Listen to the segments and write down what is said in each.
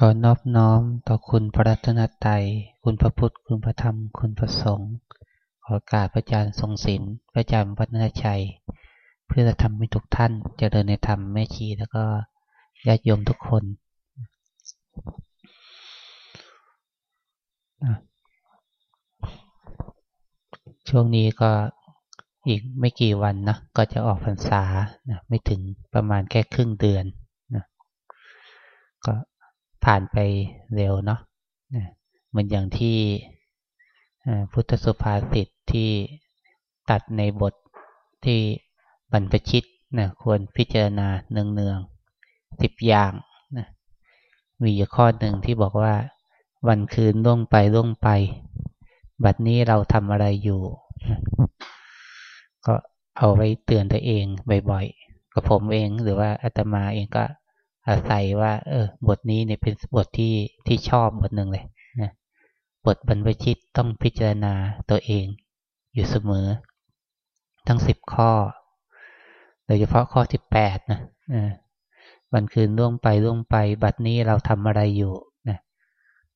ขอนอบน้อมต่อคุณพระรัตนตรัย คุณพระพุทธ คุณพระธรรม คุณพระสงฆ์ ขอการพระอาจารย์ทรงศิลป์พระอาจารย์วัฒนชัย เพื่อจะทำให้ทุกท่านจเจริญในธรรมแม่ชีแล้วก็ญาติโยมทุกคน ช่วงนี้ก็อีกไม่กี่วันนะ ก็จะออกพรรษานะไม่ถึงประมาณแค่ครึ่งเดือนนะก็ ผ่านไปเร็วเนาะเหมือนอย่างที่พุทธสุภาษิตที่ตัดในบทที่บรรพชิตนะควรพิจารณาเนืองๆสิบอย่างนะมีอยู่ข้อหนึ่งที่บอกว่า วันคืนล่วงไปล่วงไป บัดนี้เราทำอะไรอยู่นะก็เอาไว้เตือนตัวเองบ่อยๆกับผมเองหรือว่าอาตมาเองก็ อาศัยว่า เออ บทนี้เนี่ยเป็นบทที่ที่ชอบบทหนึ่งเลยนะบทบรรพชิตต้องพิจารณาตัวเอง อยู่เสมอ ทั้งสิบข้อโดยเฉพาะข้อที่แปดนะวันคืนล่วงไปล่วงไป บัดนี้เราทำอะไรอยู่นะ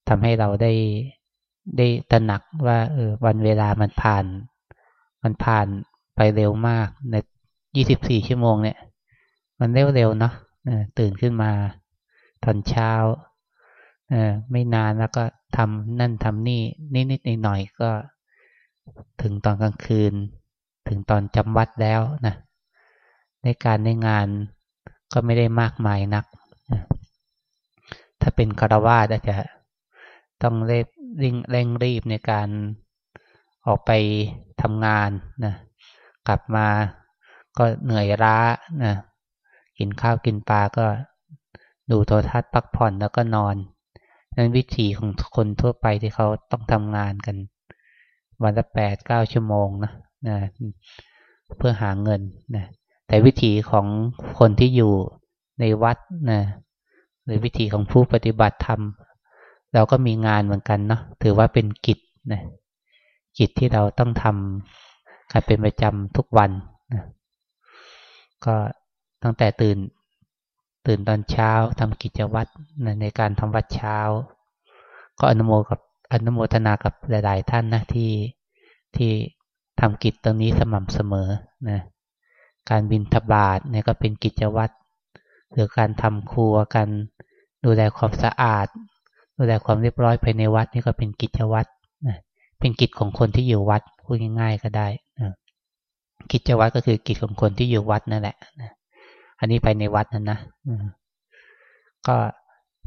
ทำให้เราได้ได้ตระหนักว่า เออ วันเวลามันผ่าน มันผ่านไปเร็วมากในยี่สิบสี่ชั่วโมงเนี่ย มันเร็วเร็วเนาะ ตื่นขึ้นมาตอนเช้าไม่นานแล้วก็ทำนั่นทำนี่นิดๆหน่อยๆก็ถึงตอนกลางคืน ถึงตอนจำวัดแล้วนะในการในงานก็ไม่ได้มากมายนัก ถ้าเป็นคารวาสอาจจะต้องเร่งเร่งรีบในการออกไปทำงานนะกลับมาก็เหนื่อยล้านะ กินข้าวกินปลาก็ดูโทรทัศน์พักผ่อนแล้วก็นอน นั้นวิธีของคนทั่วไปที่เขาต้องทำงานกัน วันละแปดเก้าชั่วโมงนะนะเพื่อหาเงินนะแต่วิธีของคนที่อยู่ในวัดนะหรือวิธีของผู้ปฏิบัติธรรม เราก็มีงานเหมือนกันเนาะถือว่าเป็นกิจนะกิจที่เราต้องทำกันเป็นประจำทุกวันนะก็ ตั้งแต่ตื่น ตื่นตอนเช้าทำกิจวัตรในการทำวัดเช้า ก็อนุโมกับอนุโมทนากับหลาย ๆ ท่านนะที่ที่ทำกิจตรงนี้สม่ำเสมอนะการบินทบาทเนี่ยก็เป็นกิจวัตรหรือการทำครัวการดูแลความสะอาด ดูแลความเรียบร้อยภายในวัดนี่ก็เป็นกิจวัตรนะเป็นกิจของคนที่อยู่วัดพูดง่าย ๆ ก็ได้นะกิจวัตรก็คือกิจของคนที่อยู่วัดนั่นแหละนะ อันนี้ไปในวัดนั่นนะก็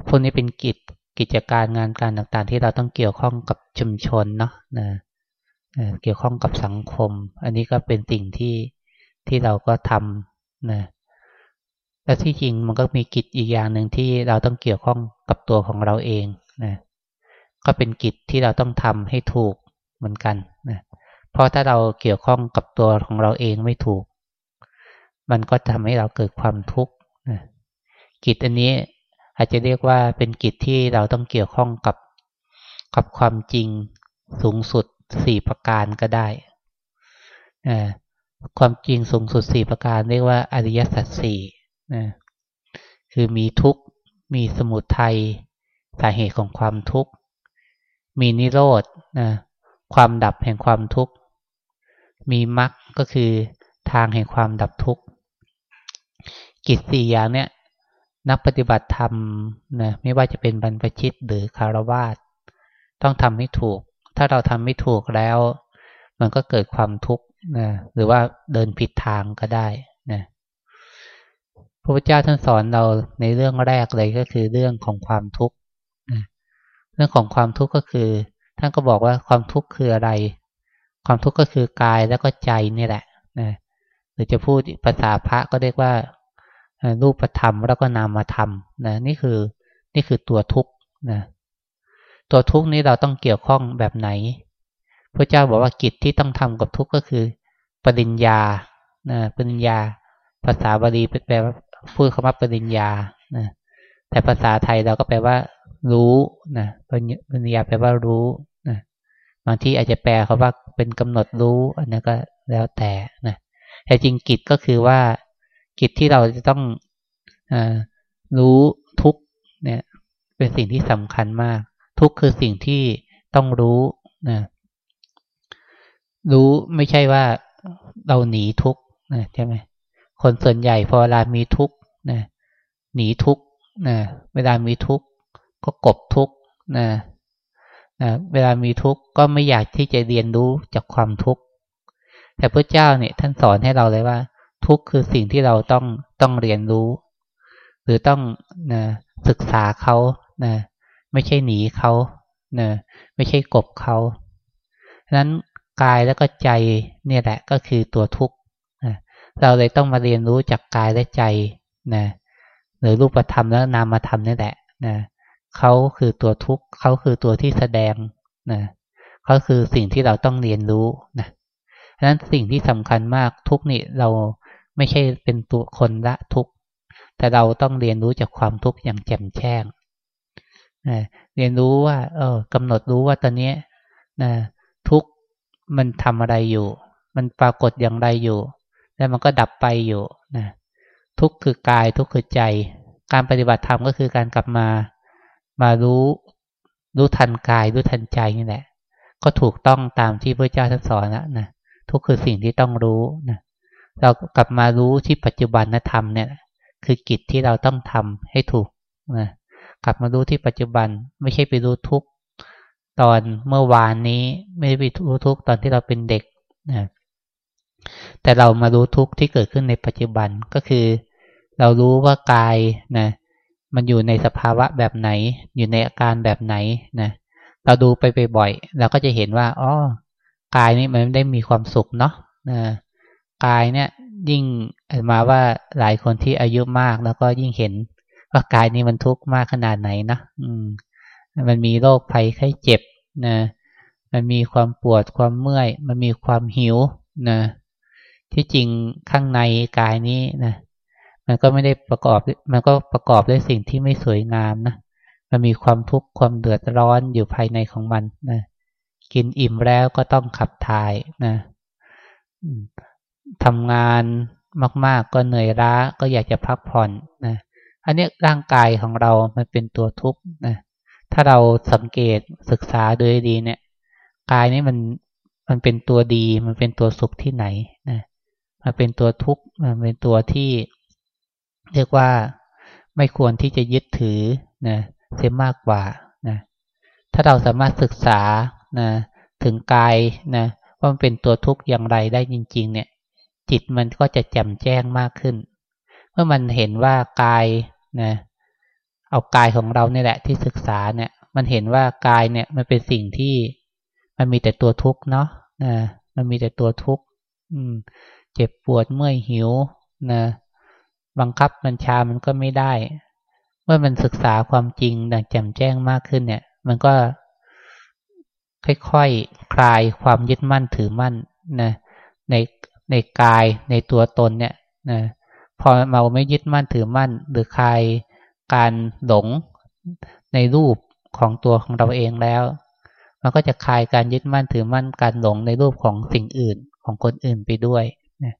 พวกนี้เป็นกิจกิจการงานการต่างๆ ที่เราต้องเกี่ยวข้องกับชุมชนเนาะนะเกี่ยวข้องกับสังคม อันนี้ก็เป็นสิ่งที่ที่เราก็ทำนะและที่จริงมันก็มีกิจอีกอย่างหนึ่งที่เราต้องเกี่ยวข้องกับตัวของเราเองนะก็เป็นกิจที่เราต้องทำให้ถูกเหมือนกันนะเพราะถ้าเราเกี่ยวข้องกับตัวของเราเองไม่ถูก มันก็ทำให้เราเกิดความทุกข์นะกิจอันนี้อาจจะเรียกว่าเป็นกิจที่เราต้องเกี่ยวข้องกับกับความจริงสูงสุดสี่ประการก็ได้ความจริงสูงสุดสี่ประการเรียกว่าอริยสัจสี่นะคือมีทุกข์ มีสมุทัยสาเหตุของความทุกข์ มีนิโรธนะความดับแห่งความทุกข์ มีมรรคก็คือทางแห่งความดับทุกข์ กิจสี่อย่างเนี้ยนักปฏิบัติธรรมนะไม่ว่าจะเป็นบรรพชิตหรือคารวาสต้องทำให้ถูก ถ้าเราทำไม่ถูกแล้ว มันก็เกิดความทุกข์นะหรือว่าเดินผิดทางก็ได้นะพระพุทธเจ้าท่านสอนเราในเรื่องแรกเลยก็คือเรื่องของความทุกข์นะเรื่องของความทุกข์ก็คือ ท่านก็บอกว่าความทุกข์คืออะไร ความทุกข์ก็คือกายแล้วก็ใจนี่แหละนะหรือจะพูดภาษาพระก็เรียกว่า รูปธรรมแล้วก็นามธรรมนะนี่คือนี่คือตัวทุกข์นะตัวทุกข์นี้เราต้องเกี่ยวข้องแบบไหนพระเจ้าบอกว่ากิจที่ต้องทำกับทุกข์ก็คือ ปริญญานะปริญญา ภาษาบาลีแปลว่าพูดคำว่าปริญญานะแต่ภาษาไทยเราก็แปลว่า รู้นะปริญญาแปลว่ารู้นะบางที่อาจจะแปลคาว่าเป็นกำหนดรู้อันนี้ก็แล้วแต่นะแต่จริงกิจก็คือว่า กิจที่เราจะต้องอรู้ทุกเนี่ย เป็นสิ่งที่สำคัญมาก ทุกคือสิ่งที่ต้องรู้นะรู้ไม่ใช่ว่าเราหนีทุกนะใช่ไหมคนส่วนใหญ่พอเวลามีทุกนะหนีทุกนะเวลามีทุกก็กบทุกนะนะเวลามีทุกข์ก็ไม่อยากที่จะเรียนรู้จากความทุกข์ แต่พระเจ้าเนี่ยท่านสอนให้เราเลยว่า ทุกข์คือสิ่งที่เราต้องต้องเรียนรู้ หรือต้องนะศึกษาเขานะไม่ใช่หนีเขานะไม่ใช่กบเขาฉะนั้นกายแล้วก็ใจเนี่ยแหละก็คือตัวทุกข์นะเราเลยต้องมาเรียนรู้จากกายและใจนะหรือรูปธรรมแล้วนามธรรมนี่แหละนะเขาคือตัวทุกข์เขาคือตัวที่แสดงนะเขาคือสิ่งที่เราต้องเรียนรู้นะฉะนั้นสิ่งที่สำคัญมากทุกนี่เรา ไม่ใช่เป็นตัวคนละทุกแต่เราต้องเรียนรู้จากความทุกข์อย่างแจ่มแจ้งนะเรียนรู้ว่า เออกำหนดรู้ว่าตอนนี้นะทุกมันทำอะไรอยู่ มันปรากฏอย่างไรอยู่ แล้วมันก็ดับไปอยู่นะทุกคือกายทุกคือใจ การปฏิบัติธรรมก็คือการกลับมา มารู้รู้ทันกายรู้ทันใจนี่แหละ ก็ถูกต้องตามที่พระเจ้าท่านสอนแล้วนะทุกคือสิ่งที่ต้องรู้นะ เรากลับมารู้ที่ปัจจุบันธรรมเนี่ย คือกิจที่เราต้องทำให้ถูกนะกลับมารู้ที่ปัจจุบันไม่ใช่ไปรู้ทุกตอนเมื่อวานนี้ไม่ได้ไปรู้ทุกตอนที่เราเป็นเด็กนะแต่เรามารู้ทุกที่เกิดขึ้นในปัจจุบันก็คือ เรารู้ว่ากายนะมันอยู่ในสภาวะแบบไหน อยู่ในอาการแบบไหนนะเราดูไปไปบ่อยเราก็จะเห็นว่าอ๋อกายนี้มันไม่ได้มีความสุขเนาะนะ กายเนี่ย ยิ่งมาว่าหลายคนที่อายุมากแล้วก็ยิ่งเห็นว่ากายนี้มันทุกข์มากขนาดไหนนะอืม มันมีโรคภัยไข้เจ็บนะมันมีความปวดความเมื่อย มันมีความหิวนะที่จริงข้างในกายนี้นะมันก็ไม่ได้ประกอบ มันก็ประกอบด้วยสิ่งที่ไม่สวยงามนะมันมีความทุกข์ความเดือดร้อนอยู่ภายในของมันนะกินอิ่มแล้วก็ต้องขับถ่ายนะ ทำงานมาก ๆ ก็เหนื่อยล้าก็อยากจะพักผ่อนนะอันนี้ร่างกายของเรามันเป็นตัวทุกข์นะถ้าเราสังเกตศึกษาโดยดีเนี่ย กายนี้มันมันเป็นตัวดี มันเป็นตัวสุขที่ไหนนะมันเป็นตัวทุกข์มันเป็นตัวที่ เรียกว่าไม่ควรที่จะยึดถือนะเสียมากกว่านะถ้าเราสามารถศึกษานะถึงกายนะว่ามันเป็นตัวทุกข์อย่างไรได้จริง ๆ เนี่ย จิตมันก็จะแจ่มแจ้งมากขึ้น เมื่อมันเห็นว่ากายนะเอากายของเราเนี่ยแหละที่ศึกษาเนี่ย มันเห็นว่ากายเนี่ยมันเป็นสิ่งที่มันมีแต่ตัวทุกข์เนาะนะมันมีแต่ตัวทุกข์เจ็บปวดเมื่อยหิวนะบังคับบัญชามันก็ไม่ได้ เมื่อมันศึกษาความจริงดังแจ่มแจ้งมากขึ้นเนี่ย มันก็ค่อยๆคคลายความยึดมั่นถือมั่นนะใน ในกายในตัวตนเนี่ยนะพอเราไม่ยึดมั่นถือมั่น หรือคลายการหลงในรูปของตัวของเราเองแล้ว มันก็จะคลายการยึดมั่นถือมั่นการหลงในรูปของสิ่งอื่นของคนอื่นไปด้วยนะ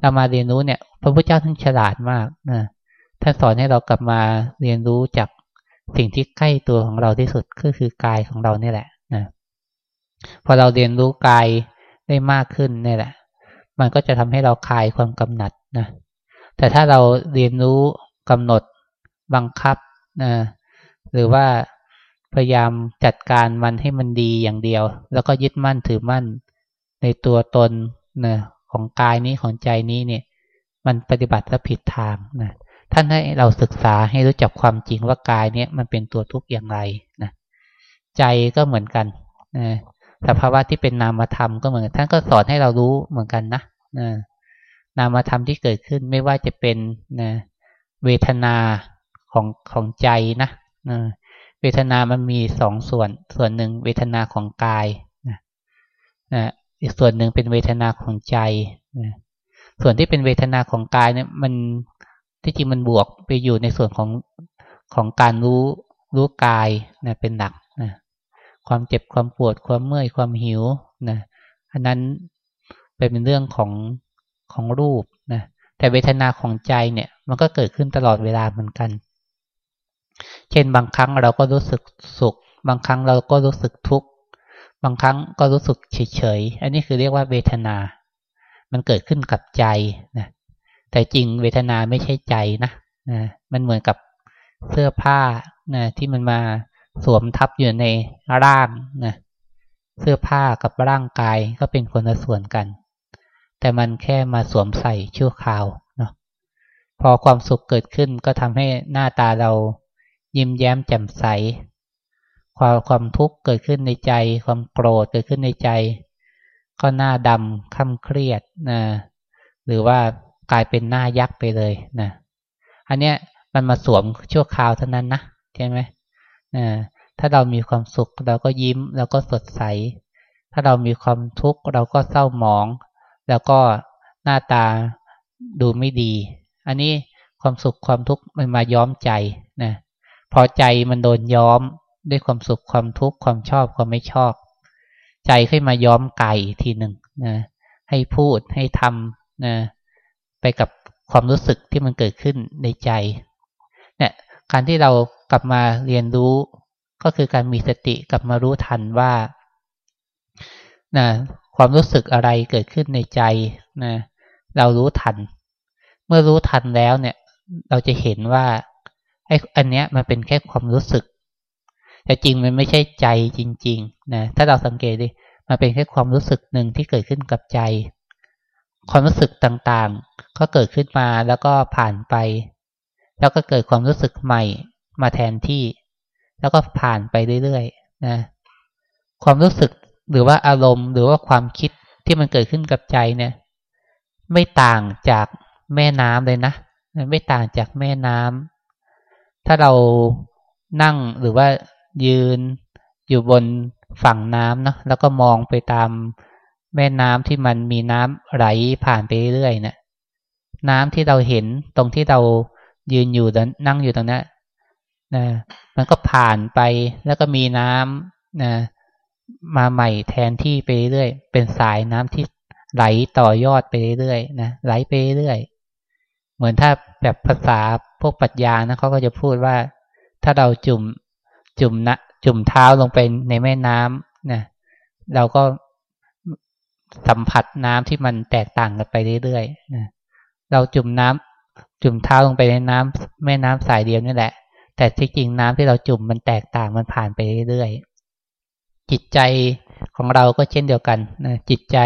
เรามาเรียนรู้เนี่ย พระพุทธเจ้าท่านฉลาดมากนะท่านสอนให้เรากลับมาเรียนรู้จากสิ่งที่ใกล้ตัวของเราที่สุดก็คือกายของเราเนี่ยแหละนะพอเราเรียนรู้กายได้มากขึ้นนี่แหละ มันก็จะทำให้เราคลายความกำหนัดนะแต่ถ้าเราเรียนรู้กำหนดบังคับนะหรือว่าพยายามจัดการมันให้มันดีอย่างเดียว แล้วก็ยึดมั่นถือมั่นในตัวตนนะของกายนี้ของใจนี้เนี่ย มันปฏิบัติและผิดทางนะท่านให้เราศึกษาให้รู้จักความจริงว่ากายเนี่ยมันเป็นตัวทุกข์อย่างไรนะใจก็เหมือนกันนะ สภาวะที่เป็นนามธรรมก็เหมือนท่านก็สอนให้เรารู้เหมือนกันนะนะนามธรรมที่เกิดขึ้นไม่ว่าจะเป็นนะเวทนาของของใจนะนะเวทนามันมีสองส่วน ส่วนหนึ่งเวทนาของกายนะนะอีกส่วนหนึ่งเป็นเวทนาของใจนะส่วนที่เป็นเวทนาของกายเนี่ยมันที่จริงมันบวกไปอยู่ในส่วนของของการรู้รู้กายนะเป็นหลัก ความเจ็บความปวดความเมื่อยความหิวนะอันนั้นเป็นเรื่องของของรูปนะแต่เวทนาของใจเนี่ยมันก็เกิดขึ้นตลอดเวลาเหมือนกัน เช่นบางครั้งเราก็รู้สึกสุข บางครั้งเราก็รู้สึกทุกข์บางครั้งก็รู้สึกเฉยๆอันนี้คือเรียกว่าเวทนา มันเกิดขึ้นกับใจนะแต่จริงเวทนาไม่ใช่ใจนะนะมันเหมือนกับเสื้อผ้านะที่มันมา สวมทับอยู่ในร่างนะเสื้อผ้ากับร่างกายก็เป็นคนละส่วนกัน แต่มันแค่มาสวมใส่ชั่วคราวเนาะพอความสุขเกิดขึ้นก็ทำให้หน้าตาเรายิ้มแย้มแจ่มใส ความความทุกข์เกิดขึ้นในใจ ความโกรธเกิดขึ้นในใจ ก็หน้าดำค่ำเครียดนะหรือว่ากลายเป็นหน้ายักษ์ไปเลยนะอันเนี้ยมันมาสวมชั่วคราวเท่านั้นนะใช่ไหม ถ้าเรามีความสุขเราก็ยิ้มเราก็สดใส ถ้าเรามีความทุกข์เราก็เศร้าหมอง แล้วก็หน้าตาดูไม่ดี อันนี้ความสุขความทุกข์มันมาย้อมใจนะพอใจมันโดนย้อมด้วยความสุขความทุกข์ความชอบความไม่ชอบ ใจขึ้นมาย้อมไก่ทีหนึ่งนะให้พูดให้ทำนะไปกับความรู้สึกที่มันเกิดขึ้นในใจเนี่ยการที่เรา กลับมาเรียนรู้ ก็คือการมีสติกลับมารู้ทันว่านะความรู้สึกอะไรเกิดขึ้นในใจนะเรารู้ทัน เมื่อรู้ทันแล้วเนี่ย เราจะเห็นว่าไอ้อันเนี้ยมันเป็นแค่ความรู้สึก แต่จริงมันไม่ใช่ใจจริง ๆ นะ ถ้าเราสังเกตดิมันเป็นแค่ความรู้สึกหนึ่งที่เกิดขึ้นกับใจ ความรู้สึกต่างๆ ก็เกิดขึ้นมาแล้วก็ผ่านไป แล้วก็เกิดความรู้สึกใหม่ มาแทนที่ แล้วก็ผ่านไปเรื่อยๆนะความรู้สึกหรือว่าอารมณ์ หรือว่าความคิดที่มันเกิดขึ้นกับใจเนี่ย ไม่ต่างจากแม่น้ำเลยนะไม่ต่างจากแม่น้ำถ้าเรานั่งหรือว่ายืนอยู่บนฝั่งน้ำเนาะแล้วก็มองไปตามแม่น้ำที่มันมีน้ำไหลผ่านไปเรื่อยๆเนะี่ยน้ำที่เราเห็นตรงที่เรายืนอยู่นั่งอยู่ตรงนั้น นะมันก็ผ่านไปแล้วก็มีน้ำนะมาใหม่แทนที่ไปเรื่อยเป็นสายน้ำที่ไหลต่อยอดไปเรื่อยนะไหลไปเรื่อยเหมือนถ้าแบบภาษาพวกปรัชญานะเขาก็จะพูดว่า ถ้าเราจุ่มจุ่มนะจุ่มเท้าลงไปในแม่น้ำนะเราก็สัมผัสน้ำที่มันแตกต่างกันไปเรื่อยๆนะเราจุ่มน้ำจุ่มเท้าลงไปในน้ำแม่น้ำสายเดียวนี่แหละ แต่ที่จริงน้ำที่เราจุ่มมันแตกต่างมันผ่านไปเรื่อยๆจิตใจของเราก็เช่นเดียวกันนะจิตใจ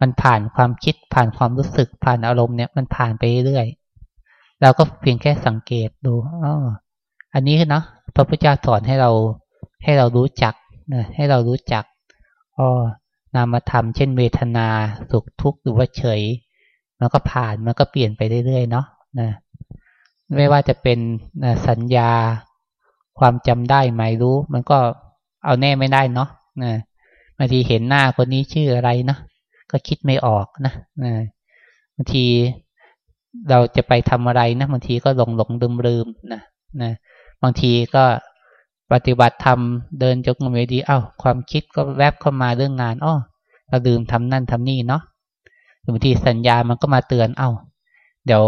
มันผ่านความคิดผ่านความรู้สึกผ่านอารมณ์เนี่ยมันผ่านไปเรื่อยๆเราก็เพียงแค่สังเกตดูอ๋ออันนี้เนาะพระพุทธเจ้าสอนให้เราให้เรารู้จักนะให้เรารู้จักอ๋อนามธรรมเช่นเวทนาสุขทุกข์หรือว่าเฉย มันก็ผ่านมันก็เปลี่ยนไปเรื่อยๆเนาะนะ ไม่ว่าจะเป็นสัญญาความจำได้หมายรู้ มันก็เอาแน่ไม่ได้เนาะนะบางทีเห็นหน้าคนนี้ชื่ออะไรนะก็คิดไม่ออกนะนะบางทีเราจะไปทำอะไรนะบางทีก็หลงหลงลืมลืมนะนะบางทีก็ปฏิบัติธรรมเดินจงกรมดีเอา้าความคิดก็แวบเข้ามาเรื่องงานอ้อเราลืมทำนั่นทำนี่เนาะบางทีสัญญามันก็มาเตือนเอา้า เดี๋ยว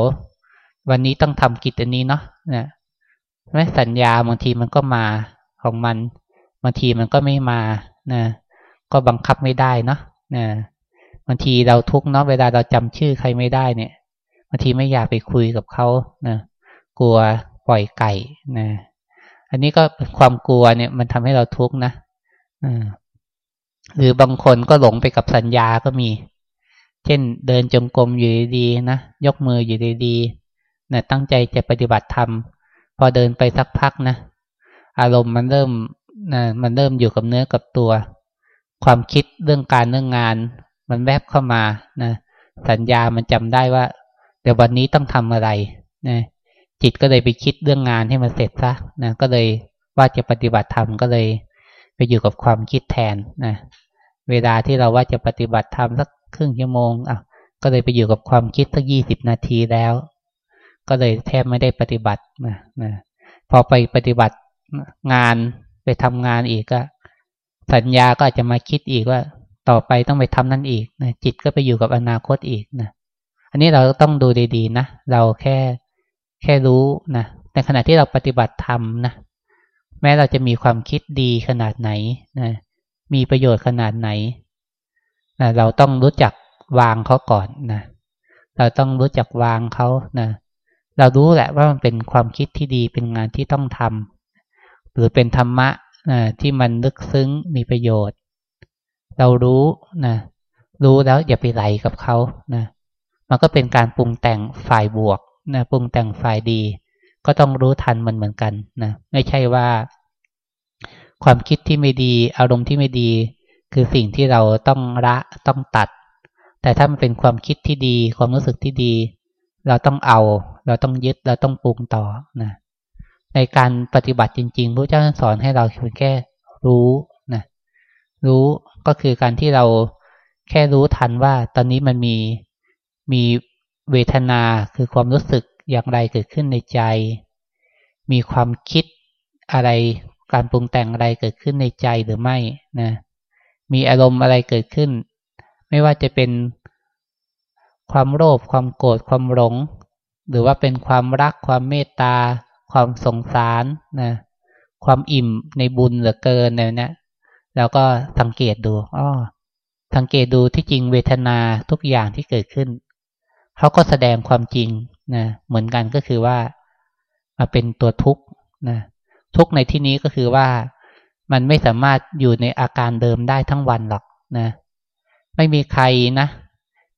วันนี้ต้องทำกิจอันนี้เนาะนะแม้สัญญาบางทีมันก็มาของมันบางทีมันก็ไม่มานะก็บังคับไม่ได้เนาะนะบางทีเราทุกเนาะเวลาเราจำชื่อใครไม่ได้เนี่ยบางทีไม่อยากไปคุยกับเขานะกลัวปล่อยไก่นะอันนี้ก็ความกลัวเนี่ยมันทำให้เราทุกข์นะหรือบางคนก็หลงไปกับสัญญาก็มี เช่นเดินจงกรมอยู่ดีๆนะยกมืออยู่ดีๆ นะตั้งใจจะปฏิบัติธรรมพอเดินไปสักพักนะ อารมณ์มันเริ่มนะมันเริ่มอยู่กับเนื้อกับตัว ความคิดเรื่องการเรื่องงาน มันแวบเข้ามานะสัญญามันจำได้ว่า เดี๋ยววันนี้ต้องทำอะไรนะจิตก็เลยไปคิดเรื่องงานให้มันเสร็จซะนะก็เลยว่าจะปฏิบัติธรรมก็เลย ไปอยู่กับความคิดแทนนะเวลาที่เราว่าจะปฏิบัติธรรมสักครึ่งชั่วโมงอะก็เลยไปอยู่กับความคิดสักยี่สิบนาทีแล้ว ก็เลยแทบไม่ได้ปฏิบัตินะนะพอไปปฏิบัติงานไปทำงานอีกก็ สัญญาก็อาจจะมาคิดอีกว่า ต่อไปต้องไปทำนั่นอีกนะจิตก็ไปอยู่กับอนาคตอีกนะอันนี้เราต้องดูดีๆนะเราแค่แค่รู้นะในขณะที่เราปฏิบัติธรรมนะแม้เราจะมีความคิดดีขนาดไหนนะมีประโยชน์ขนาดไหนนะเราต้องรู้จักวางเขาก่อนนะเราต้องรู้จักวางเขานะ เรารู้แหละว่ามันเป็นความคิดที่ดีเป็นงานที่ต้องทำหรือเป็นธรรมะนะที่มันลึกซึ้งมีประโยชน์ เรารู้นะรู้แล้วอย่าไปไหลกับเขานะมันก็เป็นการปรุงแต่งฝ่ายบวกนะปรุงแต่งฝ่ายดี ก็ต้องรู้ทันมันเหมือนกันนะไม่ใช่ว่า ความคิดที่ไม่ดี อารมณ์ที่ไม่ดี คือสิ่งที่เราต้องละต้องตัด แต่ถ้ามันเป็นความคิดที่ดี ความรู้สึกที่ดี เราต้องเอา เราต้องยึดเราต้องปรุงต่อนะในการปฏิบัติจริงๆพระเจ้าสอนให้เราเพียงแค่รู้นะรู้ก็คือการที่เราแค่รู้ทันว่าตอนนี้มันมีมีเวทนาคือความรู้สึกอย่างไรเกิดขึ้นในใจ มีความคิดอะไรการปรุงแต่งอะไรเกิดขึ้นในใจหรือไม่นะมีอารมณ์อะไรเกิดขึ้น ไม่ว่าจะเป็นความโลภความโกรธความหลง หรือว่าเป็นความรักความเมตตา ความสงสารนะความอิ่มในบุญเหลือเกินเนี่ยนะแล้วก็สังเกตดูอ๋อสังเกตดูที่จริงเวทนาทุกอย่างที่เกิดขึ้นเขาก็แสดงความจริงนะเหมือนกันก็คือว่ามาเป็นตัวทุกข์นะทุกข์ในที่นี้ก็คือว่ามันไม่สามารถอยู่ในอาการเดิมได้ทั้งวันหรอกนะ ไม่มีใครนะ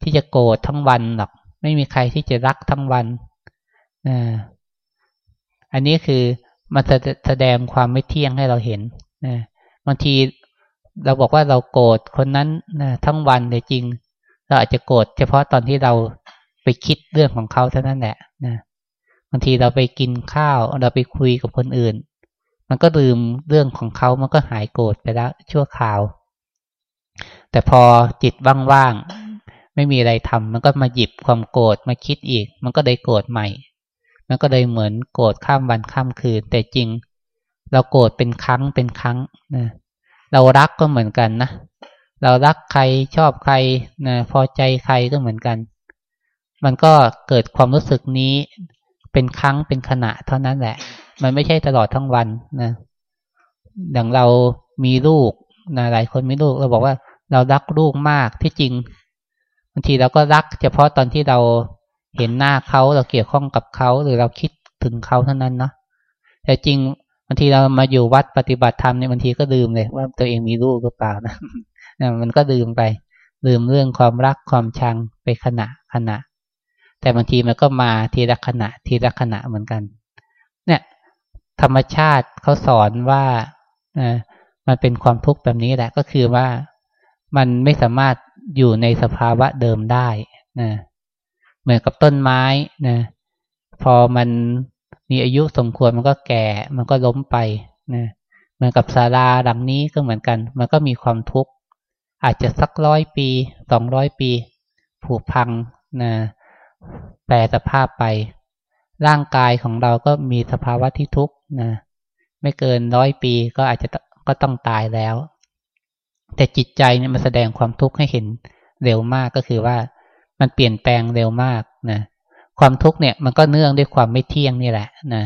ที่จะโกรธทั้งวันหรอก ไม่มีใครที่จะรักทั้งวันอันนี้คือมันจะแสดงความไม่เที่ยงให้เราเห็นนะบางทีเราบอกว่าเราโกรธคนนั้นนะทั้งวันแต่จริง เราอาจจะโกรธเฉพาะตอนที่เราไปคิดเรื่องของเขาเท่านั้นแหละนะบางทีเราไปกินข้าวเราไปคุยกับคนอื่น มันก็ลืมเรื่องของเขามันก็หายโกรธไปแล้วชั่วคราว แต่พอจิตว่างๆ ไม่มีอะไรทำมันก็มาหยิบความโกรธมาคิดอีก มันก็ได้โกรธใหม่ มันก็เลยเหมือนโกรธข้ามวันข้ามคืน แต่จริง เราโกรธเป็นครั้งเป็นครั้งนะเรารักก็เหมือนกันนะเรารักใครชอบใครนะพอใจใครก็เหมือนกัน มันก็เกิดความรู้สึกนี้เป็นครั้งเป็นขณะเท่านั้นแหละ มันไม่ใช่ตลอดทั้งวันนะอย่างเรามีลูกนะหลายคนมีลูกเราบอกว่าเรารักลูกมากที่จริง บางทีเราก็รัก เฉพาะตอนที่เราเห็นหน้าเขาเราเกี่ยวข้องกับเขาหรือเราคิดถึงเขาเท่านั้นเนาะแต่จริงบางทีเรามาอยู่วัดปฏิบัติธรรมเนี่ยบางทีก็ลืมเลย ว่าตัวเองมีลูกหรือเปล่านะมันก็ลืมไป ลืมเรื่องความรักความชังไปขณะขณะ แต่บางทีมันก็มาทีละขณะ ทีละขณะเหมือนกัน เนี่ย ธรรมชาติเขาสอนว่านะมันเป็นความทุกข์แบบนี้แหละ ก็คือว่ามันไม่สามารถ อยู่ในสภาวะเดิมได้นะเหมือนกับต้นไม้นะพอมันมีอายุสมควรมันก็แก่ มันก็ล้มไปนะเหมือนกับศาลาหลังนี้ก็เหมือนกัน มันก็มีความทุกข์ อาจจะสักร้อยปีสองร้อยปี ผุพังนะแปรสภาพไป ร่างกายของเราก็มีสภาวะที่ทุกข์นะไม่เกินร้อยปีก็อาจจะก็ต้องตายแล้ว แต่จิตใจเนี่ยมันแสดงความทุกข์ให้เห็นเร็วมากก็คือว่ามันเปลี่ยนแปลงเร็วมากนะความทุกข์เนี่ยมันก็เนื่องด้วยความไม่เที่ยงนี่แหละนะ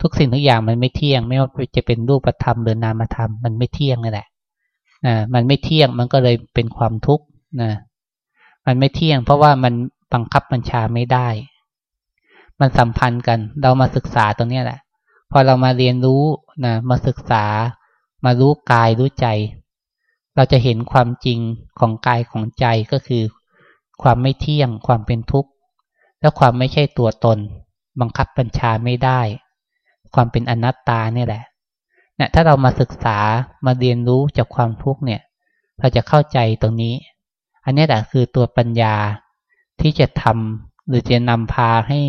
ทุกสิ่งทุกอย่างมันไม่เที่ยง ไม่ว่าจะเป็นรูปธรรมหรือนามธรรมมันไม่เที่ยงนี่แหละนะมันไม่เที่ยงมันก็เลยเป็นความทุกข์นะมันไม่เที่ยง เพราะว่ามันบังคับบัญชาไม่ได้ มันสัมพันธ์กัน เรามาศึกษาตรงนี้แหละ พอเรามาเรียนรู้นะมาศึกษา มารู้กายรู้ใจ เราจะเห็นความจริงของกายของใจก็คือ ความไม่เที่ยง ความเป็นทุกข์ และความไม่ใช่ตัวตน บังคับบัญชาไม่ได้ ความเป็นอนัตตาเนี่ยแหละเนี่ยถ้าเรามาศึกษามาเรียนรู้จากความทุกข์เนี่ย เราจะเข้าใจตรงนี้ อันนี้แหละคือตัวปัญญาที่จะทำหรือจะนำพาให้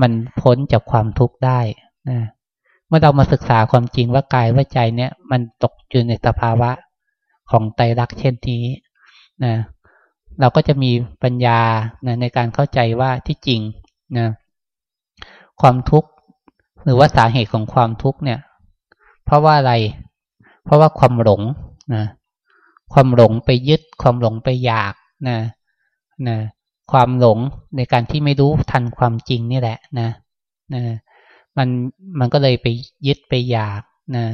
มันพ้นจากความทุกข์ได้นะเมื่อเรามาศึกษาความจริงว่ากายว่าใจเนี่ย มันตกอยู่ในสภาวะ ของไตรลักษณ์เช่นนี้นะเราก็จะมีปัญญานะในการเข้าใจว่าที่จริงนะความทุกข์หรือว่าสาเหตุของความทุกข์เนี่ย เพราะว่าอะไร เพราะว่าความหลงนะความหลงไปยึด ความหลงไปอยากนะนะความหลงในการที่ไม่รู้ทันความจริงนี่แหละนะนะมันมันก็เลยไปยึดไปอยากนะ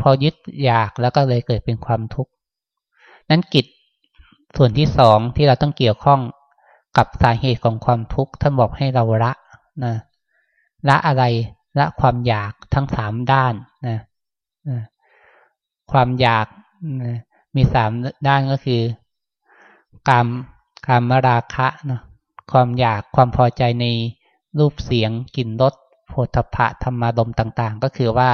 พอยึดอยากแล้วก็เลยเกิดเป็นความทุกข์นั้นกิจส่วนที่สองที่เราต้องเกี่ยวข้องกับสาเหตุของความทุกข์ท่านบอกให้เราละนะละอะไรละความอยากทั้งสามด้านนะความอยากนะมีสามด้านก็คือ กามกามราคะนะความอยากความพอใจในรูปเสียงกลิ่นรสโผฏฐะธรรมารมต่าง ๆ ก็คือว่า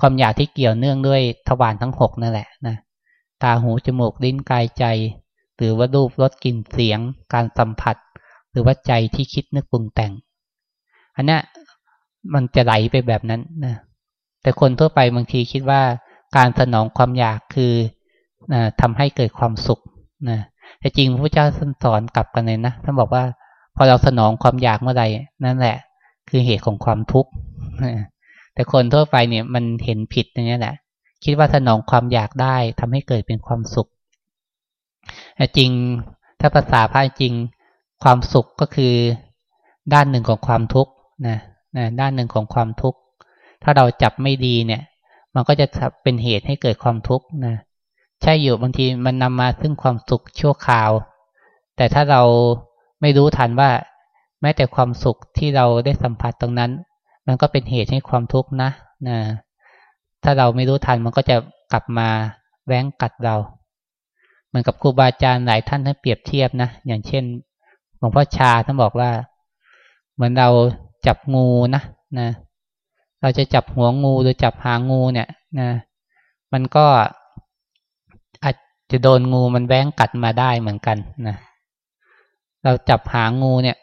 ความอยากที่เกี่ยวเนื่องด้วยทวารทั้งหกนั่นแหละนะตาหูจมูกลิ้นกายใจ หรือว่ารูปรสกลิ่นเสียง การสัมผัส หรือว่าใจที่คิดนึกปรุงแต่ง อันนี้มันจะไหลไปแบบนั้นนะแต่คนทั่วไปบางทีคิดว่าการสนองความอยากคือนะทำให้เกิดความสุขนะแต่จริงพระเจ้าสอนกลับกันเลยนะท่านบอกว่า พอเราสนองความอยากเมื่อใดนั่นแหละ คือเหตุของความทุกข์ แต่คนทั่วไปเนี่ยมันเห็นผิดอย่างนี้แหละ คิดว่าสนองความอยากได้ทำให้เกิดเป็นความสุขแต่จริงถ้าภาษาพระจริงความสุขก็คือด้านหนึ่งของความทุกข์นะนะด้านหนึ่งของความทุกข์ ถ้าเราจับไม่ดีเนี่ย มันก็จะเป็นเหตุให้เกิดความทุกข์นะใช่อยู่บางทีมันนำมาซึ่งความสุขชั่วคราว แต่ถ้าเราไม่รู้ทันว่า แม้แต่ความสุขที่เราได้สัมผัสตรงนั้น มันก็เป็นเหตุให้ความทุกข์นะนะถ้าเราไม่รู้ทันมันก็จะกลับมาแว้งกัดเราเหมือนกับครูบาอาจารย์หลายท่านท่านเปรียบเทียบนะอย่างเช่นหลวงพ่อชาท่านบอกว่า เหมือนเราจับงูนะนะเราจะจับหัวงูหรือจับหางงูเนี่ยนะมันก็อาจจะโดนงูมันแว้งกัดมาได้เหมือนกันนะเราจับหางงูเนี่ย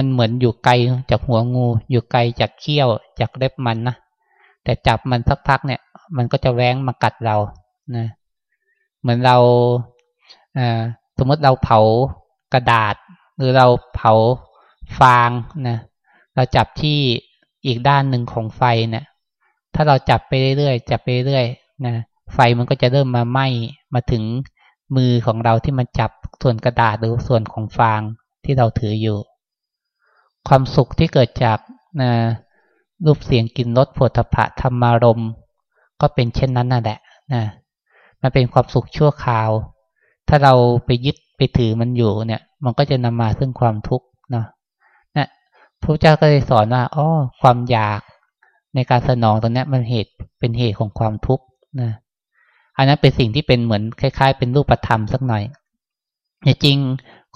มันเหมือนอยู่ไกลจากหัวงู อยู่ไกลจากเขี้ยวจากเล็บมันนะแต่จับมันสักพักเนี่ย มันก็จะแว้งมากัดเรานะเหมือนเราสมมติเราเผากระดาษ หรือเราเผาฟางนะเราจับที่อีกด้านหนึ่งของไฟเนี่ย ถ้าเราจับไปเรื่อยๆจับไปเรื่อยๆนะไฟมันก็จะเริ่มมาไหม้มาถึงมือของเราที่มันจับส่วนกระดาษหรือส่วนของฟางที่เราถืออยู่ ความสุขที่เกิดจากนะรูปเสียงกลิ่นรสผลทพะธรรมารมก็เป็นเช่นนั้นนั่นแหละนะมันเป็นความสุขชั่วคราว ถ้าเราไปยึดไปถือมันอยู่เนี่ย มันก็จะนำมาซึ่งความทุกข์เนาะนะพระเจ้าก็เลยสอนว่าอ๋อความอยากในการสนองตรงนี้มันเหตุเป็นเหตุของความทุกข์นะอันนั้นเป็นสิ่งที่เป็นเหมือนคล้าย ๆ เป็นรูปธรรมสักหน่อยจริง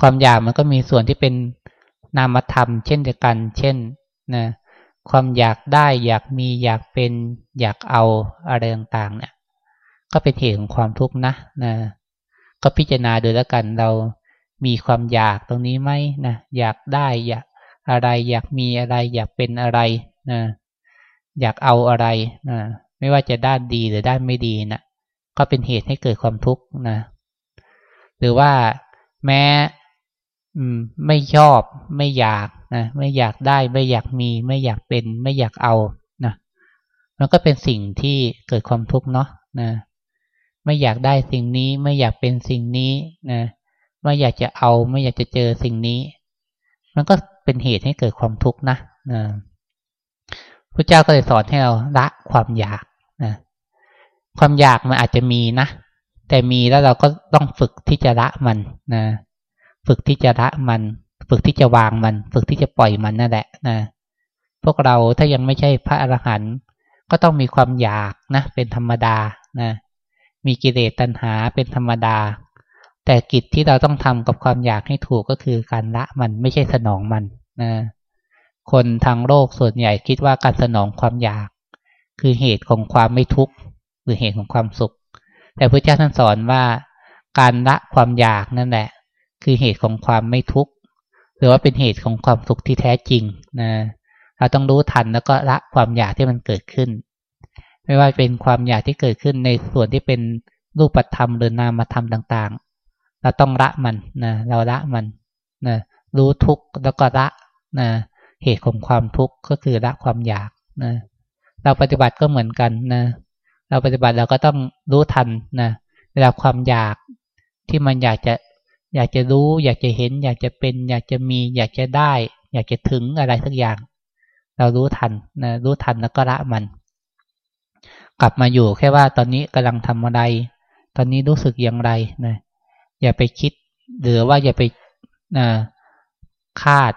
ความอยากมันก็มีส่วนที่เป็น นามธรรม เช่นเดียวกัน เช่นนะความอยากได้อยากมีอยากเป็นอยากเอาอะไรต่างๆเนี่ยก็เป็นเหตุของความทุกข์นะนะก็พิจารณาดูแล้วกันเรามีความอยากตรงนี้ไหมนะอยากได้อยากอะไรอยากมีอะไร อยากเป็นอะไรนะอยากเอาอะไรนะไม่ว่าจะด้านดีหรือด้านไม่ดีนะก็เป็นเหตุให้เกิดความทุกข์นะ หรือว่าแม้ ไม่ชอบ ไม่อยากนะไม่อยากได้ ไม่อยากมี ไม่อยากเป็น ไม่อยากเอานะมันก็เป็นสิ่งที่เกิดความทุกข์เนาะนะ ไม่อยากได้สิ่งนี้ ไม่อยากเป็นสิ่งนี้นะไม่อยากจะเอา ไม่อยากจะเจอสิ่งนี้ มันก็เป็นเหตุให้เกิดความทุกข์นะนะพระเจ้าก็เลยสอนให้เราละความอยากนะความอยากมันอาจจะมีนะแต่มีแล้วเราก็ต้องฝึกที่จะละมันนะ ฝึกที่จะละมัน ฝึกที่จะวางมัน ฝึกที่จะปล่อยมันนั่นแหละนะพวกเราถ้ายังไม่ใช่พระอรหันต์ก็ต้องมีความอยากนะเป็นธรรมดานะมีกิเลสตัณหาเป็นธรรมดา แต่กิจที่เราต้องทำกับความอยากให้ถูกก็คือการละมันไม่ใช่สนองมันนะคนทางโลกส่วนใหญ่คิดว่าการสนองความอยาก คือเหตุของความไม่ทุกข์หรือเหตุของความสุข แต่พระเจ้าท่านสอนว่า การละความอยากนั่นแหละ คือเหตุของความไม่ทุกข์หรือว่าเป็นเหตุของความสุขที่แท้จริงนะเราต้องรู้ทันแล้วก็ละความอยากที่มันเกิดขึ้น ไม่ว่าเป็นความอยากที่เกิดขึ้นในส่วนที่เป็นรูปธรรมหรือนามธรรมต่างๆ เราต้องละมันนะเราละมันนะรู้ทุกข์แล้วก็ละนะเหตุของความทุกข์ก็คือละความอยากนะเราปฏิบัติก็เหมือนกันนะเราปฏิบัติเราก็ต้องรู้ทันนะเวลาความอยากที่มันอยากจะ อยากจะรู้ อยากจะเห็น อยากจะเป็น อยากจะมี อยากจะได้ อยากจะถึงอะไรสักอย่าง เรารู้ทันนะรู้ทันแล้วก็ละมัน กลับมาอยู่แค่ว่าตอนนี้กำลังทำอะไร ตอนนี้รู้สึกอย่างไรนะอย่าไปคิด หรือว่าอย่าไปนะคาด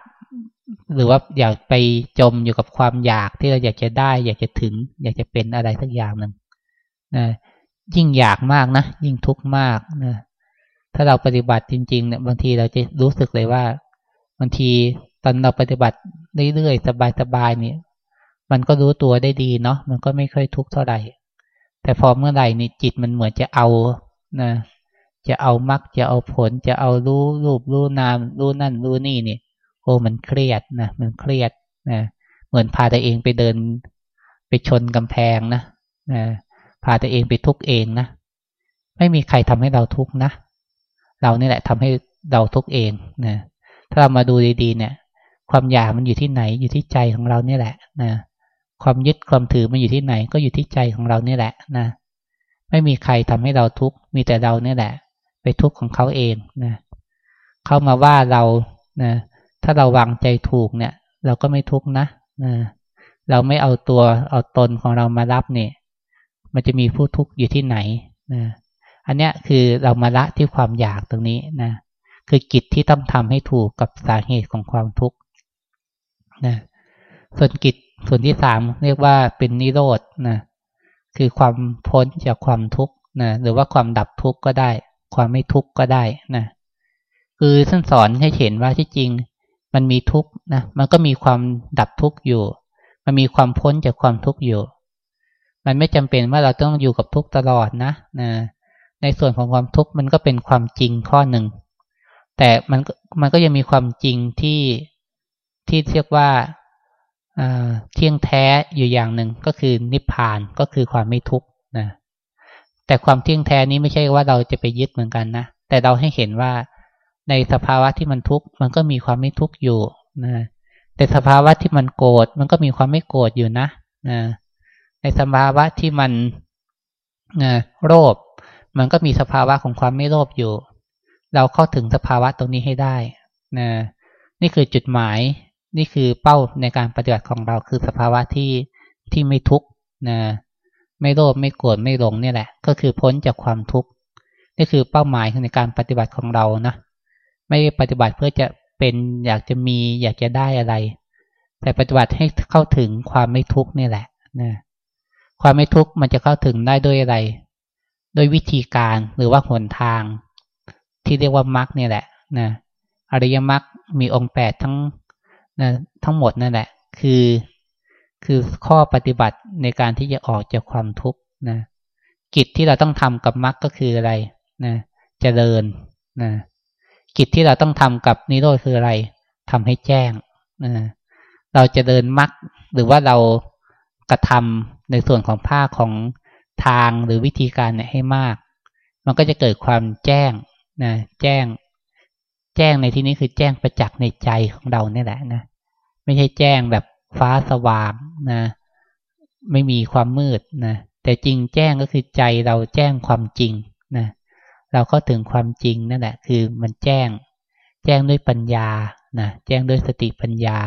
หรือว่าอย่าไปจมอยู่กับความอยากที่เราอยากจะได้ อยากจะถึง อยากจะเป็นอะไรสักอย่างหนึ่งนะยิ่งอยากมากนะยิ่งทุกข์มากนะ ถ้าเราปฏิบัติจริงๆเนี่ยบางทีเราจะรู้สึกเลยว่าบางทีตอนเราปฏิบัติเรื่อยๆสบายๆเนี่ย มันก็รู้ตัวได้ดีเนาะมันก็ไม่ค่อยทุกข์เท่าไหร่ แต่พอเมื่อไหร่นี่จิตมันเหมือนจะเอานะจะเอามักจะเอาผลจะเอารู้รูปรู้นามรู้นั่นรู้นี่นี่โอ้มันเครียดนะมันเครียดนะเหมือนพาตัวเองไปเดิน ไปชนกำแพงนะนะพาตัวเองไปทุกข์เองนะไม่มีใครทำให้เราทุกข์นะ เรานี่แหละทำให้เราทุกข์เองนะถ้าเรามาดูดีๆเนี่ย ความอยากมันอยู่ที่ไหนอยู่ที่ใจของเราเนี่ยแหละนะความยึดความถือมันอยู่ที่ไหนก็อยู่ที่ใจของเราเนี่ยแหละนะไม่มีใครทำให้เราทุกข์มีแต่เราเนี่ยแหละ ไปทุกข์ของเขาเองนะเข้ามาว่าเรานะถ้าเราวางใจถูกเนี่ย เราก็ไม่ทุกข์นะนะเราไม่เอาตัวเอาตนของเรามารับเนี่ย มันจะมีผู้ทุกข์อยู่ที่ไหนนะ อันเนี้ยคือเรามาละที่ความอยากตรงนี้นะ คือกิจที่ต้องทำให้ถูกกับสาเหตุของความทุกข์นะส่วนกิจส่วนที่สามเรียกว่าเป็นนิโรธนะคือความพ้นจากความทุกข์นะหรือว่าความดับทุกข์ก็ได้ ความไม่ทุกข์ก็ได้นะคือท่านสอนให้เห็นว่าที่จริงมันมีทุกข์นะมันก็มีความดับทุกข์อยู่ มันมีความพ้นจากความทุกข์อยู่ มันไม่จำเป็นว่าเราต้องอยู่กับทุกข์ตลอดนะนะ ในส่วนของความทุกข์มันก็เป็นความจริงข้อหนึ่ง แต่มันมันก็ยังมีความจริงที่ที่เรียกว่าเที่ยงแท้อยู่อย่างหนึ่งก็คือนิพพานก็คือความไม่ทุกข์นะแต่ความเที่ยงแท้นี้ไม่ใช่ว่าเราจะไปยึดเหมือนกันนะแต่เราให้เห็นว่าในสภาวะที่มันทุกข์มันก็มีความไม่ทุกข์อยู่นะแต่สภาวะที่มันโกรธมันก็มีความไม่โกรธอยู่นะนะในสภาวะที่มันนะโลภ มันก็มีสภาวะของความไม่โลภอยู่ เราเข้าถึงสภาวะตรงนี้ให้ได้นะนี่คือจุดหมายนี่คือเป้าในการปฏิบัติของเราคือสภาวะที่ที่ไม่ทุกข์นะไม่โลภไม่โกรธไม่หลงนี่แหละ ก็คือพ้นจากความทุกข์นี่คือเป้าหมายในการปฏิบัติของเรานะไม่ปฏิบัติเพื่อจะเป็นอยากจะมีอยากจะได้อะไร แต่ปฏิบัติให้เข้าถึงความไม่ทุกข์นี่แหละนะความไม่ทุกข์มันจะเข้าถึงได้ด้วยอะไร โดยวิธีการหรือว่าหนทาง ที่เรียกว่ามรรคเนี่ยแหละนะอริยมรรคมีองค์แปดทั้งนะทั้งหมดนั่นแหละ คือคือข้อปฏิบัติในการที่จะออกจากความทุกข์นะกิจที่เราต้องทำกับมรรคก็คืออะไรนะจะเจริญนะกิจที่เราต้องทำกับนิโรธคืออะไรทำให้แจ้งนะเราจะเดินมรรคหรือว่าเรากระทำในส่วนของภาคของ ทางหรือวิธีการเนี่ยให้มาก มันก็จะเกิดความแจ้งนะแจ้ง แจ้งในที่นี้คือแจ้งประจักษ์ในใจของเราเนี่ยแหละนะไม่ใช่แจ้งแบบฟ้าสว่างนะไม่มีความมืดนะแต่จริงแจ้งก็คือใจเราแจ้งความจริงนะเราเข้าถึงความจริงนั่นแหละ คือมันแจ้ง แจ้งด้วยปัญญานะแจ้งด้วยสติปัญญา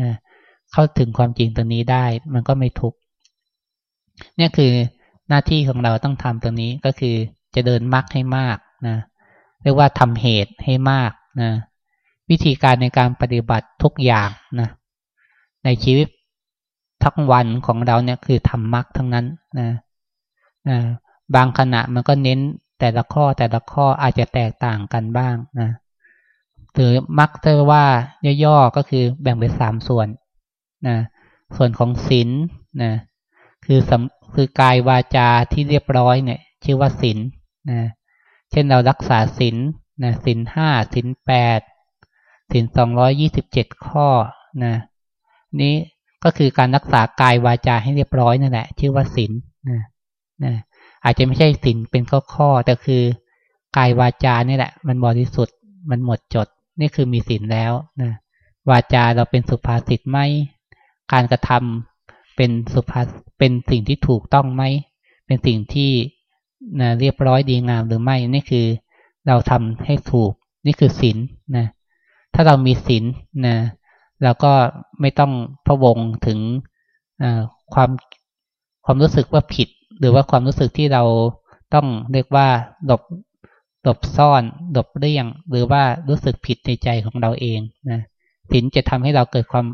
นะเข้าถึงความจริงตรงนี้ได้ มันก็ไม่ทุกข์เนี่ยคือ หน้าที่ของเราต้องทำตรงนี้ก็คือจะเดินมรรคให้มากนะเรียกว่าทำเหตุให้มากนะวิธีการในการปฏิบัติทุกอย่างนะในชีวิตทั้งวันของเราเนี่ยคือทำมรรคทั้งนั้นนะนะบางขณะมันก็เน้นแต่ละข้อแต่ละข้ออาจจะแตกต่างกันบ้างนะหรือมักจะว่าย่อๆก็คือแบ่งเป็นสามส่วนนะส่วนของศีลนะคือ คือกายวาจาที่เรียบร้อยเนี่ย ชื่อว่าศีลนะ เช่นเรารักษาศีลนะศีลห้าศีลแปดศีลสองร้อยยี่สิบเจ็ดข้อนะนี้ก็คือการรักษากายวาจาให้เรียบร้อยนั่นแหละ ชื่อว่าศีลนะนะอาจจะไม่ใช่ศีลเป็นข้อข้อแต่คือกายวาจานี่แหละ มันบริสุทธิ์มันหมดจด นี่คือมีศีลแล้วนะวาจาเราเป็นสุภาษิตไหมการกระทำ เป็นสุภาษเป็นสิ่งที่ถูกต้องไหม เป็นสิ่งที่นะเรียบร้อยดีงามหรือไม่นี่คือเราทำให้ถูกนี่คือศีลนะ ถ้าเรามีศีลนะแล้วก็ไม่ต้องพะวงถึงความความรู้สึกว่าผิด หรือว่าความรู้สึกที่เราต้องเรียกว่าหลบหลบซ่อนหลบเลี่ยง หรือว่ารู้สึกผิดในใจของเราเองนะศีลจะทำให้เราเกิดความ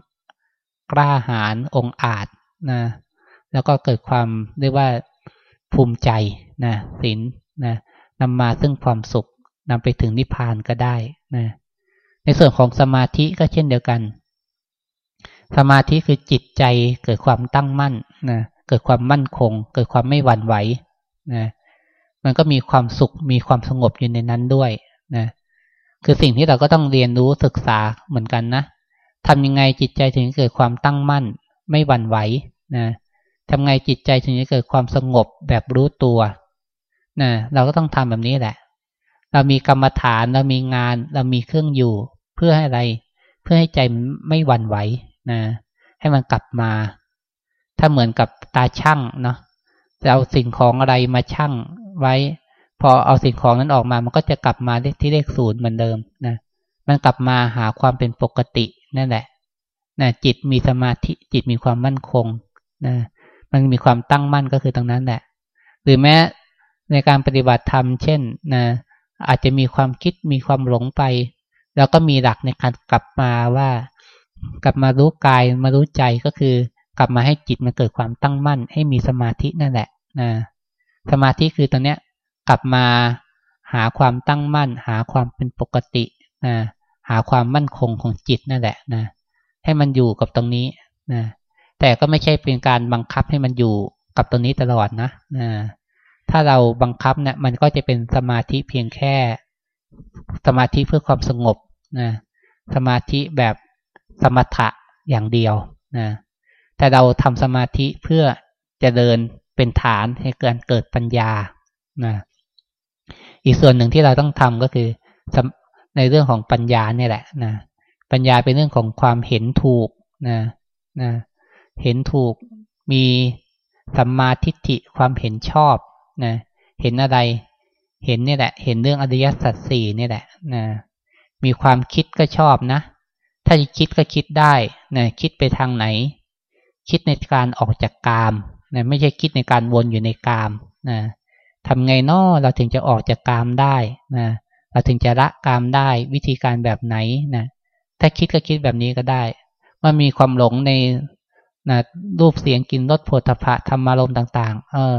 กล้าหาญองอาจ นะแล้วก็เกิดความเรียกว่าภูมิใจนะศีลนะนำมาซึ่งความสุขนำไปถึงนิพพานก็ได้นะในส่วนของสมาธิก็เช่นเดียวกัน สมาธิคือจิตใจเกิดความตั้งมั่นนะเกิดความมั่นคง เกิดความไม่หวั่นไหวนะมันก็มีความสุขมีความสงบอยู่ในนั้นด้วยนะคือสิ่งที่เราก็ต้องเรียนรู้ศึกษาเหมือนกันนะทำยังไงจิตใจถึงเกิดความตั้งมั่น ไม่หวั่นไหวนะทำไงจิตใจถึงจะเกิดความสงบแบบรู้ตัวนะเราก็ต้องทำแบบนี้แหละ เรามีกรรมฐานเรามีงาน เรามีเครื่องอยู่ เพื่อให้อะไร เพื่อให้ใจไม่หวั่นไหวนะให้มันกลับมา ถ้าเหมือนกับตาช่างเนาะจะเอาสิ่งของอะไรมาช่างไว้ พอเอาสิ่งของนั้นออกมา มันก็จะกลับมาที่เลขศูนย์เหมือนเดิมนะมันกลับมาหาความเป็นปกตินั่นแหละ นะจิตมีสมาธิจิตมีความมั่นคงนะมันมีความตั้งมั่นก็คือตรงนั้นแหละ หรือแม้ในการปฏิบัติธรรมเช่นนะอาจจะมีความคิดมีความหลงไป แล้วก็มีหลักในการกลับมาว่า กลับมารู้กายมารู้ใจก็คือกลับมาให้จิตมันเกิดความตั้งมั่น ให้มีสมาธินั่นแหละนะสมาธิคือตอนเนี้ยกลับมาหาความตั้งมั่น หาความเป็นปกตินะหาความมั่นคงของจิตนั่นแหละนะ ให้มันอยู่กับตรงนี้นะแต่ก็ไม่ใช่เป็นการบังคับให้มันอยู่กับตรงนี้ตลอดนะนะถ้าเราบังคับเนะี่ยมันก็จะเป็นสมาธิเพียงแค่สมาธิเพื่อความสงบนะสมาธิแบบสมถะอย่างเดียวนะแต่เราทำสมาธิเพื่อจะเดินเป็นฐานให้เกิดเกิดปัญญานะอีกส่วนหนึ่งที่เราต้องทำก็คือในเรื่องของปัญญาเนี่ยแหละนะ ปัญญาเป็นเรื่องของความเห็นถูกนะนะเห็นถูกมีสัมมาทิฏฐิความเห็นชอบนะเห็นอะไร เห็นนี่แหละ เห็นเรื่องอริยสัจสี่นี่แหละนะมีความคิดก็ชอบนะ ถ้าจะคิดก็คิดได้นะคิดไปทางไหน คิดในการออกจากกามนะไม่ใช่คิดในการวนอยู่ในกามนะทำไงนอเราถึงจะออกจากกามได้นะเราถึงจะละกามได้วิธีการแบบไหนนะ ถ้าคิดก็คิดแบบนี้ก็ได้ มันมีความหลงในนะรูปเสียงกินรสโผฏฐะธรรมารมต่าง ๆ เออ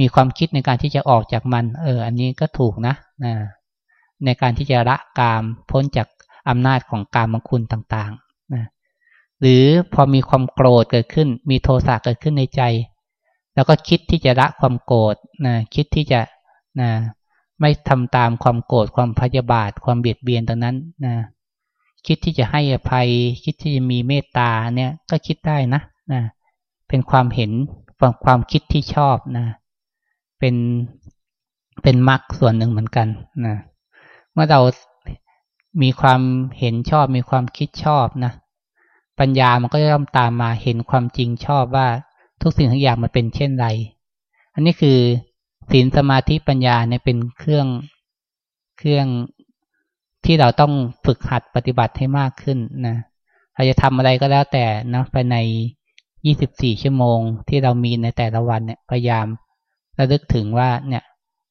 มีความคิดในการที่จะออกจากมัน เออ อันนี้ก็ถูกนะนะในการที่จะละกามพ้นจากอำนาจของกามมังคุณต่างๆนะหรือพอมีความโกรธเกิดขึ้น มีโทสะเกิดขึ้นในใจ แล้วก็คิดที่จะละความโกรธนะคิดที่จะนะไม่ทำตามความโกรธความพยาบาทความเบียดเบียนตรงนั้นนะ คิดที่จะให้อภัย คิดที่จะมีเมตตาเนี่ยก็คิดได้นะนะเป็นความเห็นความความคิดที่ชอบนะ เป็นเป็นมรรคส่วนหนึ่งเหมือนกันนะเมื่อเรามีความเห็นชอบ มีความคิดชอบนะปัญญามันก็จะต้องตามมาเห็นความจริงชอบว่าทุกสิ่งทุกอย่างมันเป็นเช่นไร อันนี้คือศีลสมาธิปัญญาเนี่ยเป็นเครื่องเครื่อง ที่เราต้องฝึกหัดปฏิบัติให้มากขึ้นนะเราจะทำอะไรก็แล้วแต่นะภายในยี่สิบสี่ชั่วโมงที่เรามีในแต่ละวันเนี่ยพยายามระลึกถึงว่าเนี่ย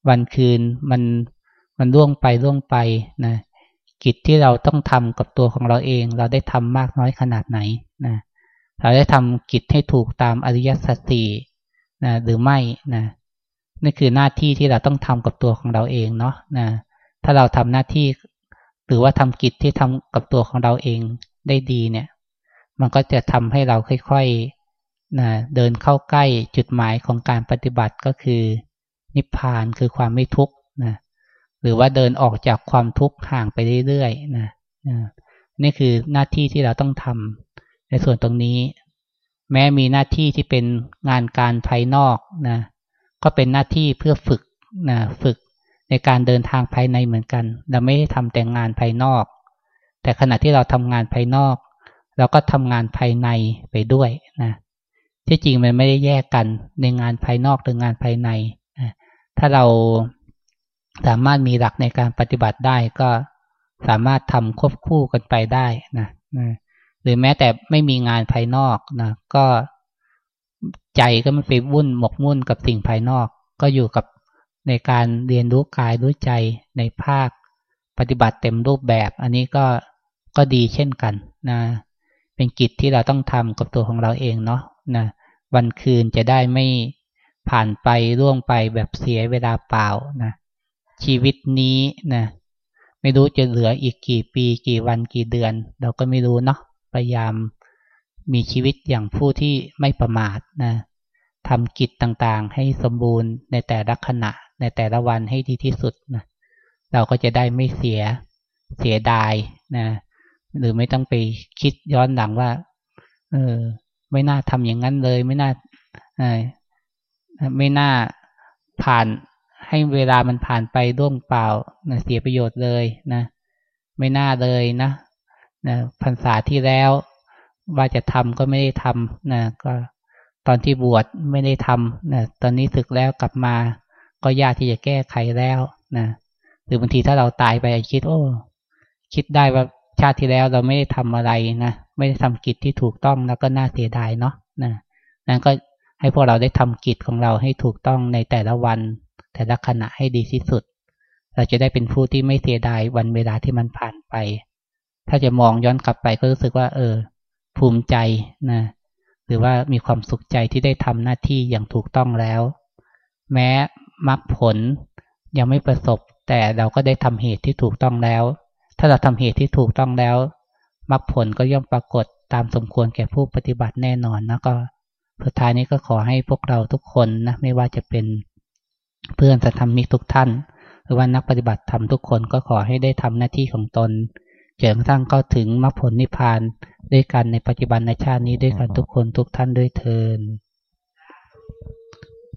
วันคืนมันมันล่วงไปล่วงไปนะกิจที่เราต้องทำกับตัวของเราเอง เราได้ทำมากน้อยขนาดไหนนะเราได้ทำกิจให้ถูกตามอริยสัจสี่นะหรือไม่นะนี่คือหน้าที่ที่เราต้องทำกับตัวของเราเองเนาะนะถ้าเราทำหน้าที่ หรือว่าทำกิจที่ทำกับตัวของเราเองได้ดีเนี่ย มันก็จะทำให้เราค่อยนะเดินเข้าใกล้จุดหมายของการปฏิบัติก็คือ นิพพานคือความไม่ทุกข์นะหรือว่าเดินออกจากความทุกข์ห่างไปเรื่อยๆนะนี่คือหน้าที่ที่เราต้องทำในส่วนตรงนี้ แม้มีหน้าที่ที่เป็นงานการภายนอกนะก็เป็นหน้าที่เพื่อฝึกนะฝึก ในการเดินทางภายในเหมือนกัน เราไม่ได้ทำแต่งานภายนอก แต่ขณะที่เราทำงานภายนอก เราก็ทำงานภายในไปด้วยนะที่จริงมันไม่ได้แยกกันในงานภายนอกหรืองานภายใน ถ้าเราสามารถมีหลักในการปฏิบัติได้ก็สามารถทำควบคู่กันไปได้นะหรือแม้แต่ไม่มีงานภายนอกนะก็ใจก็ไม่ไปวุ่นหมกมุ่นกับสิ่งภายนอก ก็อยู่กับ ในการเรียนรู้กายรู้ใจในภาค ปฏิบัติเต็มรูปแบบ อันนี้ก็ก็ดีเช่นกันนะเป็นกิจที่เราต้องทำกับตัวของเราเองเนาะนะวันคืนจะได้ไม่ผ่านไปร่วงไปแบบเสียเวลาเปล่านะชีวิตนี้นะไม่รู้จะเหลืออีกกี่ปีกี่วันกี่เดือน เราก็ไม่รู้เนาะพยายามมีชีวิตอย่างผู้ที่ไม่ประมาทนะทำกิจต่างๆ ให้สมบูรณ์ในแต่ละขณะ ในแต่ละวันให้ดีที่สุดนะเราก็จะได้ไม่เสียเสียดายนะ หรือไม่ต้องไปคิดย้อนหลังว่า เออ ไม่น่าทำอย่างนั้นเลย ไม่น่าไม่น่าผ่านให้เวลามันผ่านไปร่วงเปล่านะเสียประโยชน์เลยนะ ไม่น่าเลยนะนะพรรษาที่แล้วว่าจะทำก็ไม่ได้ทำนะก็ตอนที่บวชไม่ได้ทำนะตอนนี้ศึกแล้วกลับมา ก็ยากที่จะแก้ไขแล้วนะหรือบางทีถ้าเราตายไปคิด โอ้ คิดได้ว่าชาติที่แล้วเราไม่ได้ทำอะไรนะไม่ได้ทำกิจที่ถูกต้องแล้วก็น่าเสียดายเนาะนะนั้นก็ให้พวกเราได้ทำกิจของเราให้ถูกต้องในแต่ละวัน แต่ละขณะให้ดีที่สุด เราจะได้เป็นผู้ที่ไม่เสียดายวันเวลาที่มันผ่านไป ถ้าจะมองย้อนกลับไปก็รู้สึกว่า เออ ภูมิใจนะหรือว่ามีความสุขใจที่ได้ทำหน้าที่อย่างถูกต้องแล้ว แม้ มรรคผลยังไม่ประสบ แต่เราก็ได้ทำเหตุที่ถูกต้องแล้ว ถ้าเราทำเหตุที่ถูกต้องแล้วมรรคผลก็ย่อมปรากฏตามสมควรแก่ผู้ปฏิบัติแน่นอนนะก็สุดท้ายนี้ก็ขอให้พวกเราทุกคนนะไม่ว่าจะเป็นเพื่อนสัตธรรมิกทุกท่าน หรือว่านักปฏิบัติธรรมทุกคนก็ขอให้ได้ทำหน้าที่ของตนจนกระทั่งเข้าถึงมรรคผลนิพพานด้วยกันในปัจจุบันในชาตินี้ด้วยกันทุกคนทุกท่านด้วยเทอ